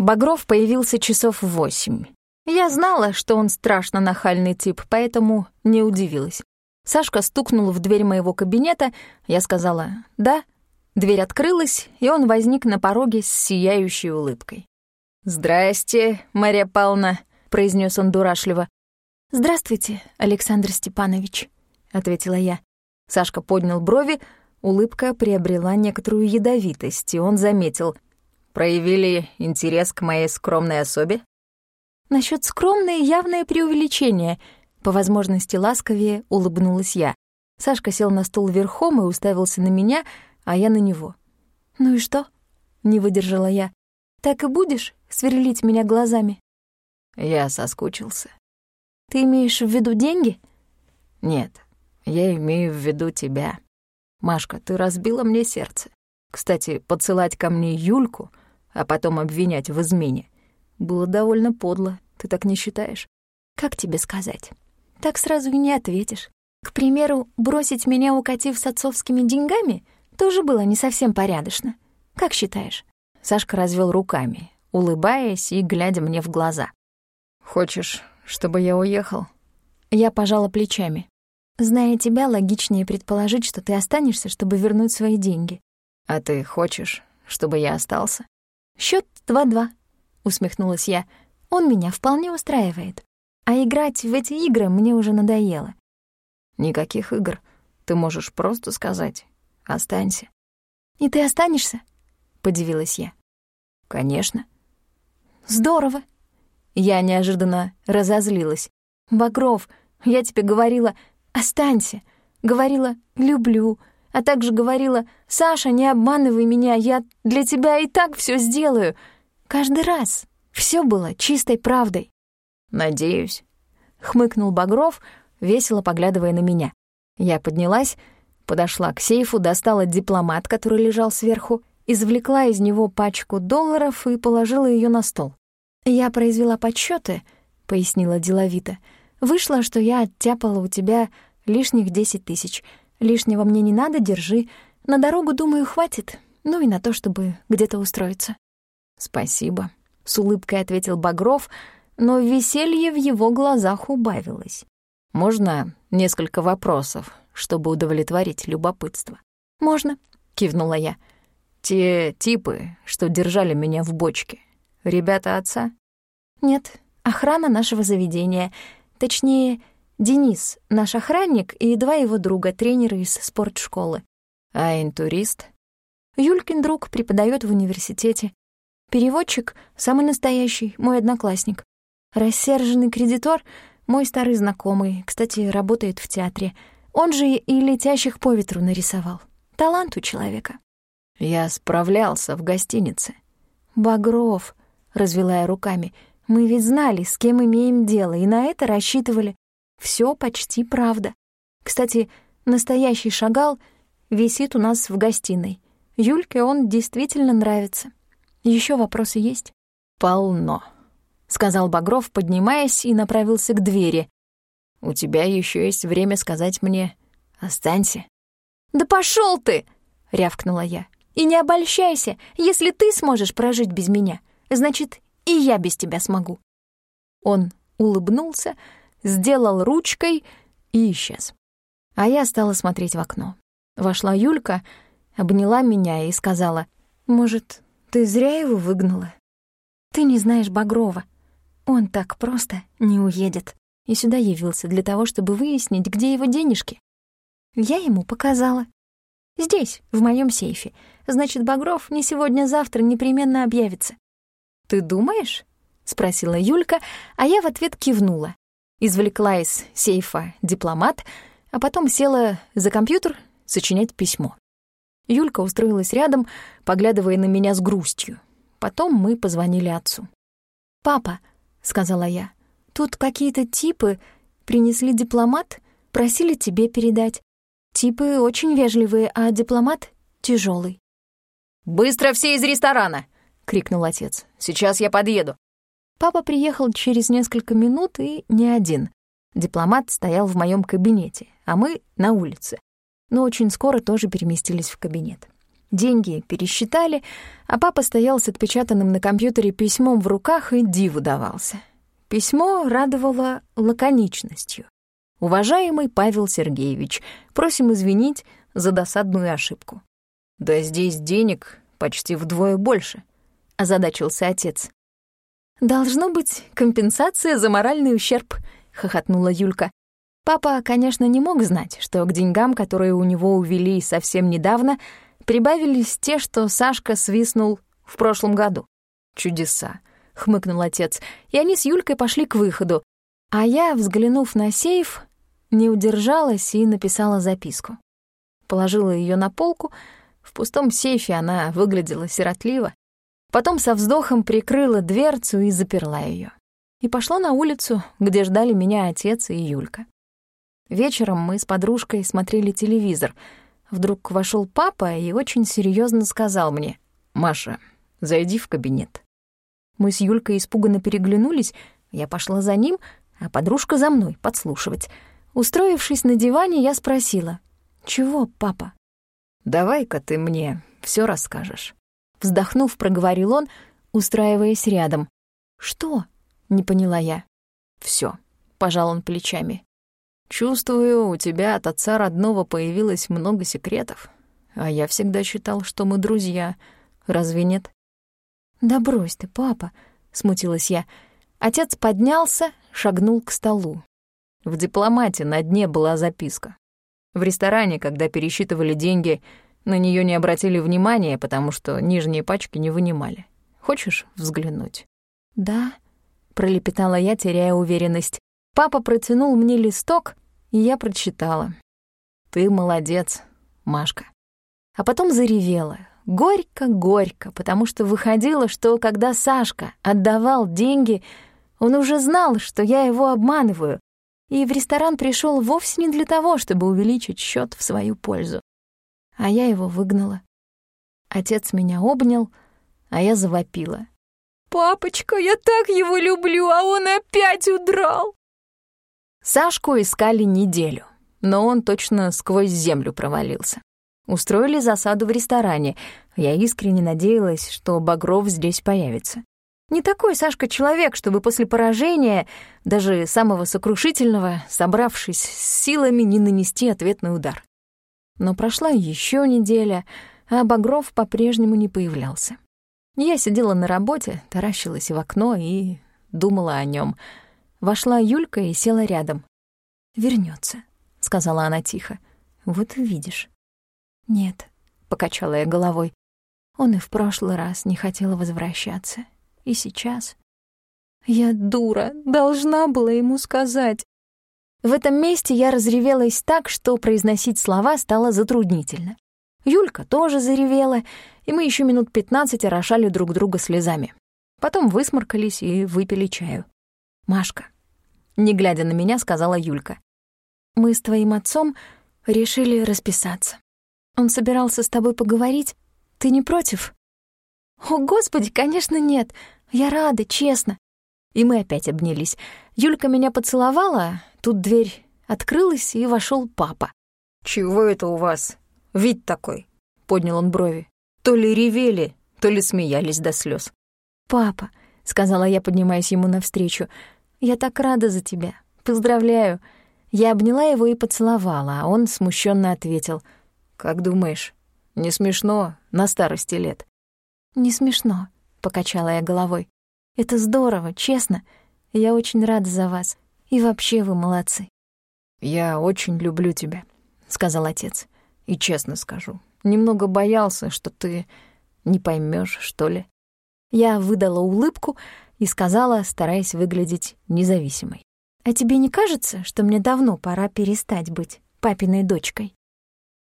Багров появился часов в восемь. Я знала, что он страшно нахальный тип, поэтому не удивилась. Сашка стукнул в дверь моего кабинета, я сказала «да». Дверь открылась, и он возник на пороге с сияющей улыбкой. «Здрасте, Мария Павловна», — произнес он дурашливо. «Здравствуйте, Александр Степанович», — ответила я. Сашка поднял брови, улыбка приобрела некоторую ядовитость, и он заметил. «Проявили интерес к моей скромной особе?» Насчет скромное явное преувеличение», — по возможности ласковее улыбнулась я. Сашка сел на стул верхом и уставился на меня, а я на него. «Ну и что?» — не выдержала я. «Так и будешь сверлить меня глазами?» Я соскучился. «Ты имеешь в виду деньги?» «Нет, я имею в виду тебя. Машка, ты разбила мне сердце. Кстати, подсылать ко мне Юльку, а потом обвинять в измене, было довольно подло. Ты так не считаешь? Как тебе сказать? Так сразу и не ответишь. К примеру, бросить меня, укатив с отцовскими деньгами, тоже было не совсем порядочно. Как считаешь? Сашка развел руками, улыбаясь и глядя мне в глаза. «Хочешь, чтобы я уехал?» Я пожала плечами. Зная тебя, логичнее предположить, что ты останешься, чтобы вернуть свои деньги. А ты хочешь, чтобы я остался? Счет 2-2, усмехнулась я. Он меня вполне устраивает. А играть в эти игры мне уже надоело. Никаких игр. Ты можешь просто сказать «останься». «И ты останешься?» — подивилась я. «Конечно». «Здорово». Я неожиданно разозлилась. «Багров, я тебе говорила, останься. Говорила, люблю. А также говорила, Саша, не обманывай меня, я для тебя и так все сделаю. Каждый раз. Все было чистой правдой. «Надеюсь», — хмыкнул Багров, весело поглядывая на меня. Я поднялась, подошла к сейфу, достала дипломат, который лежал сверху, извлекла из него пачку долларов и положила ее на стол. «Я произвела подсчеты, пояснила деловито. «Вышло, что я оттяпала у тебя лишних десять тысяч. Лишнего мне не надо, держи. На дорогу, думаю, хватит. Ну и на то, чтобы где-то устроиться». «Спасибо», — с улыбкой ответил Багров, но веселье в его глазах убавилось. «Можно несколько вопросов, чтобы удовлетворить любопытство?» «Можно», — кивнула я. «Те типы, что держали меня в бочке, ребята отца?» «Нет, охрана нашего заведения. Точнее, Денис, наш охранник, и два его друга, тренеры из спортшколы». «А интурист?» «Юлькин друг преподает в университете. Переводчик — самый настоящий, мой одноклассник. Рассерженный кредитор — мой старый знакомый, кстати, работает в театре. Он же и летящих по ветру нарисовал. Талант у человека. Я справлялся в гостинице. «Багров», — развела я руками, — «мы ведь знали, с кем имеем дело, и на это рассчитывали. Все почти правда. Кстати, настоящий шагал висит у нас в гостиной. Юльке он действительно нравится. Еще вопросы есть?» «Полно», — сказал Багров, поднимаясь и направился к двери. «У тебя еще есть время сказать мне «останься». «Да пошел ты!» — рявкнула я. «И не обольщайся, если ты сможешь прожить без меня, значит, и я без тебя смогу». Он улыбнулся, сделал ручкой и исчез. А я стала смотреть в окно. Вошла Юлька, обняла меня и сказала, «Может, ты зря его выгнала. Ты не знаешь Багрова. Он так просто не уедет. И сюда явился для того, чтобы выяснить, где его денежки. Я ему показала. Здесь, в моем сейфе. Значит, Багров не сегодня-завтра непременно объявится. «Ты думаешь?» — спросила Юлька, а я в ответ кивнула. Извлекла из сейфа дипломат, а потом села за компьютер сочинять письмо. Юлька устроилась рядом, поглядывая на меня с грустью. Потом мы позвонили отцу. «Папа», — сказала я, — «тут какие-то типы принесли дипломат, просили тебе передать. Типы очень вежливые, а дипломат тяжелый. «Быстро все из ресторана!» — крикнул отец. «Сейчас я подъеду». Папа приехал через несколько минут и не один. Дипломат стоял в моем кабинете, а мы — на улице но очень скоро тоже переместились в кабинет. Деньги пересчитали, а папа стоял с отпечатанным на компьютере письмом в руках и диву давался. Письмо радовало лаконичностью. «Уважаемый Павел Сергеевич, просим извинить за досадную ошибку». «Да здесь денег почти вдвое больше», — озадачился отец. «Должно быть компенсация за моральный ущерб», — хохотнула Юлька. Папа, конечно, не мог знать, что к деньгам, которые у него увели совсем недавно, прибавились те, что Сашка свистнул в прошлом году. «Чудеса», — хмыкнул отец, и они с Юлькой пошли к выходу, а я, взглянув на сейф, не удержалась и написала записку. Положила ее на полку, в пустом сейфе она выглядела сиротливо, потом со вздохом прикрыла дверцу и заперла ее. И пошла на улицу, где ждали меня отец и Юлька. Вечером мы с подружкой смотрели телевизор. Вдруг вошел папа и очень серьезно сказал мне, «Маша, зайди в кабинет». Мы с Юлькой испуганно переглянулись, я пошла за ним, а подружка за мной подслушивать. Устроившись на диване, я спросила, «Чего, папа?» «Давай-ка ты мне все расскажешь». Вздохнув, проговорил он, устраиваясь рядом. «Что?» — не поняла я. Все, пожал он плечами. «Чувствую, у тебя от отца родного появилось много секретов, а я всегда считал, что мы друзья. Разве нет?» «Да брось ты, папа», — смутилась я. Отец поднялся, шагнул к столу. В дипломате на дне была записка. В ресторане, когда пересчитывали деньги, на нее не обратили внимания, потому что нижние пачки не вынимали. Хочешь взглянуть? Да, пролепетала я, теряя уверенность. Папа протянул мне листок, и я прочитала. Ты молодец, Машка. А потом заревела. Горько-горько, потому что выходило, что когда Сашка отдавал деньги, он уже знал, что я его обманываю, и в ресторан пришел вовсе не для того, чтобы увеличить счет в свою пользу. А я его выгнала. Отец меня обнял, а я завопила. «Папочка, я так его люблю, а он опять удрал!» Сашку искали неделю, но он точно сквозь землю провалился. Устроили засаду в ресторане. Я искренне надеялась, что Багров здесь появится. Не такой Сашка человек, чтобы после поражения, даже самого сокрушительного, собравшись с силами, не нанести ответный удар. Но прошла еще неделя, а Багров по-прежнему не появлялся. Я сидела на работе, таращилась в окно и думала о нем. Вошла Юлька и села рядом. Вернется, сказала она тихо. «Вот увидишь». «Нет», — покачала я головой. Он и в прошлый раз не хотел возвращаться. И сейчас. Я дура, должна была ему сказать. В этом месте я разревелась так, что произносить слова стало затруднительно. Юлька тоже заревела, и мы еще минут пятнадцать орошали друг друга слезами. Потом высморкались и выпили чаю. «Машка», — не глядя на меня, сказала Юлька, «мы с твоим отцом решили расписаться. Он собирался с тобой поговорить. Ты не против?» «О, Господи, конечно, нет. Я рада, честно». И мы опять обнялись. Юлька меня поцеловала, тут дверь открылась, и вошел папа. «Чего это у вас? Вид такой?» — поднял он брови. «То ли ревели, то ли смеялись до слез. «Папа», — сказала я, поднимаясь ему навстречу, — «я так рада за тебя. Поздравляю». Я обняла его и поцеловала, а он смущенно ответил. «Как думаешь, не смешно на старости лет?» «Не смешно», — покачала я головой. «Это здорово, честно. Я очень рада за вас. И вообще вы молодцы». «Я очень люблю тебя», — сказал отец. «И честно скажу, немного боялся, что ты не поймешь, что ли». Я выдала улыбку и сказала, стараясь выглядеть независимой. «А тебе не кажется, что мне давно пора перестать быть папиной дочкой?»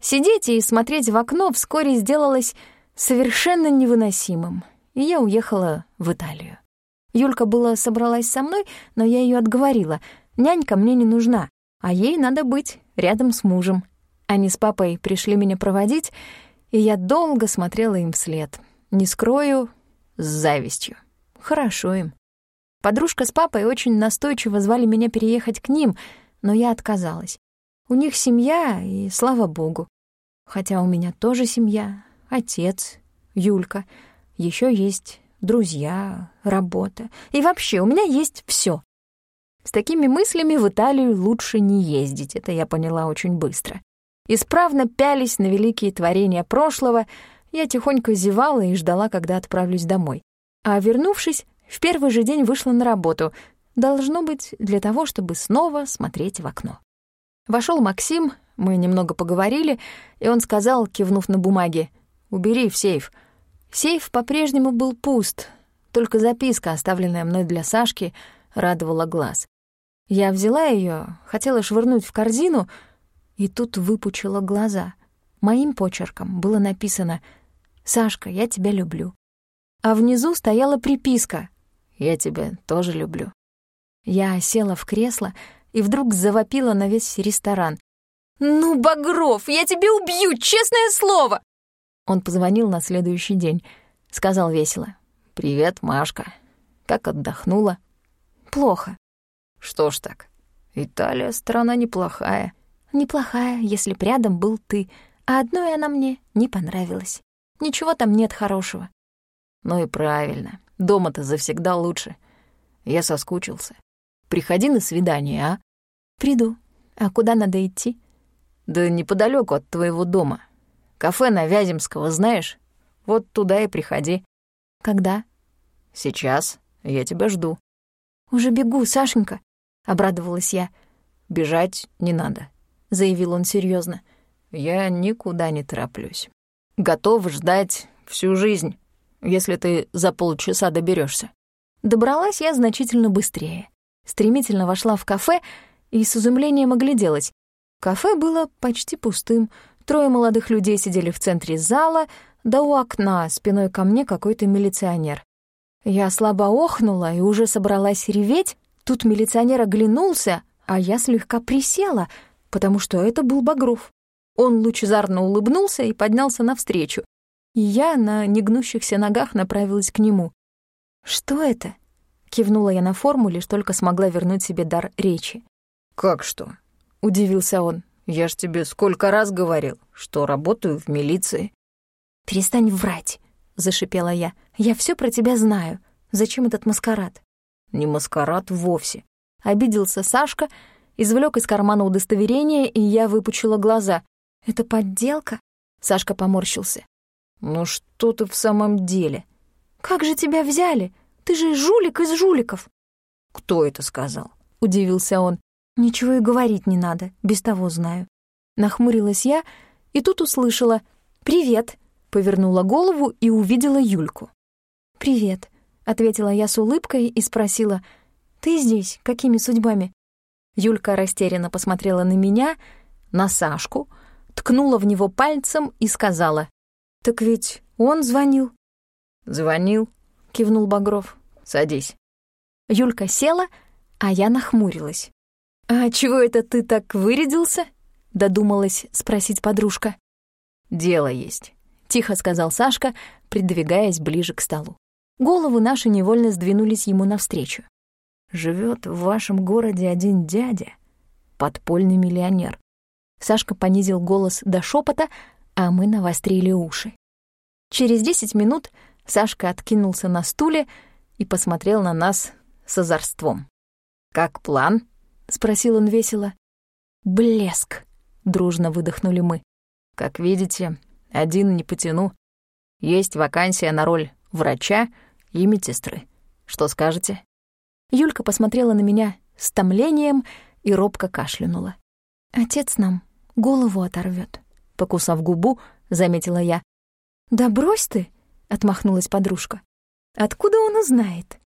Сидеть и смотреть в окно вскоре сделалось совершенно невыносимым, и я уехала в Италию. Юлька была собралась со мной, но я ее отговорила. Нянька мне не нужна, а ей надо быть рядом с мужем. Они с папой пришли меня проводить, и я долго смотрела им вслед. Не скрою, с завистью. Хорошо им. Подружка с папой очень настойчиво звали меня переехать к ним, но я отказалась. У них семья, и слава богу. Хотя у меня тоже семья, отец, Юлька. Еще есть друзья, работа. И вообще, у меня есть все. С такими мыслями в Италию лучше не ездить, это я поняла очень быстро. Исправно пялись на великие творения прошлого, я тихонько зевала и ждала, когда отправлюсь домой. А вернувшись, в первый же день вышла на работу. Должно быть, для того, чтобы снова смотреть в окно. Вошел Максим, мы немного поговорили, и он сказал, кивнув на бумаге, «Убери в сейф». Сейф по-прежнему был пуст, только записка, оставленная мной для Сашки, радовала глаз. Я взяла ее, хотела швырнуть в корзину, и тут выпучила глаза. Моим почерком было написано «Сашка, я тебя люблю». А внизу стояла приписка «Я тебя тоже люблю». Я села в кресло и вдруг завопила на весь ресторан. «Ну, Багров, я тебя убью, честное слово!» Он позвонил на следующий день. Сказал весело. «Привет, Машка. Как отдохнула?» «Плохо». «Что ж так? Италия — страна неплохая». «Неплохая, если б рядом был ты, а одной она мне не понравилась. Ничего там нет хорошего». «Ну и правильно. Дома-то завсегда лучше. Я соскучился. Приходи на свидание, а?» «Приду. А куда надо идти?» «Да неподалеку от твоего дома. Кафе на Вяземского знаешь? Вот туда и приходи». «Когда?» «Сейчас. Я тебя жду». «Уже бегу, Сашенька», — обрадовалась я. «Бежать не надо», — заявил он серьезно. «Я никуда не тороплюсь. Готов ждать всю жизнь, если ты за полчаса доберешься. Добралась я значительно быстрее. Стремительно вошла в кафе и с изумлением огляделась. Кафе было почти пустым, Трое молодых людей сидели в центре зала, да у окна спиной ко мне какой-то милиционер. Я слабо охнула и уже собралась реветь, тут милиционер оглянулся, а я слегка присела, потому что это был Багров. Он лучезарно улыбнулся и поднялся навстречу, и я на негнущихся ногах направилась к нему. «Что это?» — кивнула я на форму, лишь только смогла вернуть себе дар речи. «Как что?» — удивился он. Я ж тебе сколько раз говорил, что работаю в милиции. Перестань врать, зашипела я. Я все про тебя знаю. Зачем этот маскарад? Не маскарад вовсе. Обиделся Сашка, извлек из кармана удостоверение, и я выпучила глаза. Это подделка? Сашка поморщился. Ну что ты в самом деле? Как же тебя взяли? Ты же жулик из жуликов. Кто это сказал? Удивился он. Ничего и говорить не надо, без того знаю. Нахмурилась я и тут услышала «Привет», повернула голову и увидела Юльку. «Привет», — ответила я с улыбкой и спросила «Ты здесь? Какими судьбами?» Юлька растерянно посмотрела на меня, на Сашку, ткнула в него пальцем и сказала «Так ведь он звонил». «Звонил», — кивнул Багров. «Садись». Юлька села, а я нахмурилась. «А чего это ты так вырядился?» — додумалась спросить подружка. «Дело есть», — тихо сказал Сашка, придвигаясь ближе к столу. Головы наши невольно сдвинулись ему навстречу. Живет в вашем городе один дядя, подпольный миллионер». Сашка понизил голос до шепота, а мы навострили уши. Через десять минут Сашка откинулся на стуле и посмотрел на нас с озорством. «Как план?» — спросил он весело. «Блеск!» — дружно выдохнули мы. «Как видите, один не потяну. Есть вакансия на роль врача и медсестры. Что скажете?» Юлька посмотрела на меня с томлением и робко кашлянула. «Отец нам голову оторвет, покусав губу, заметила я. «Да брось ты!» — отмахнулась подружка. «Откуда он узнает?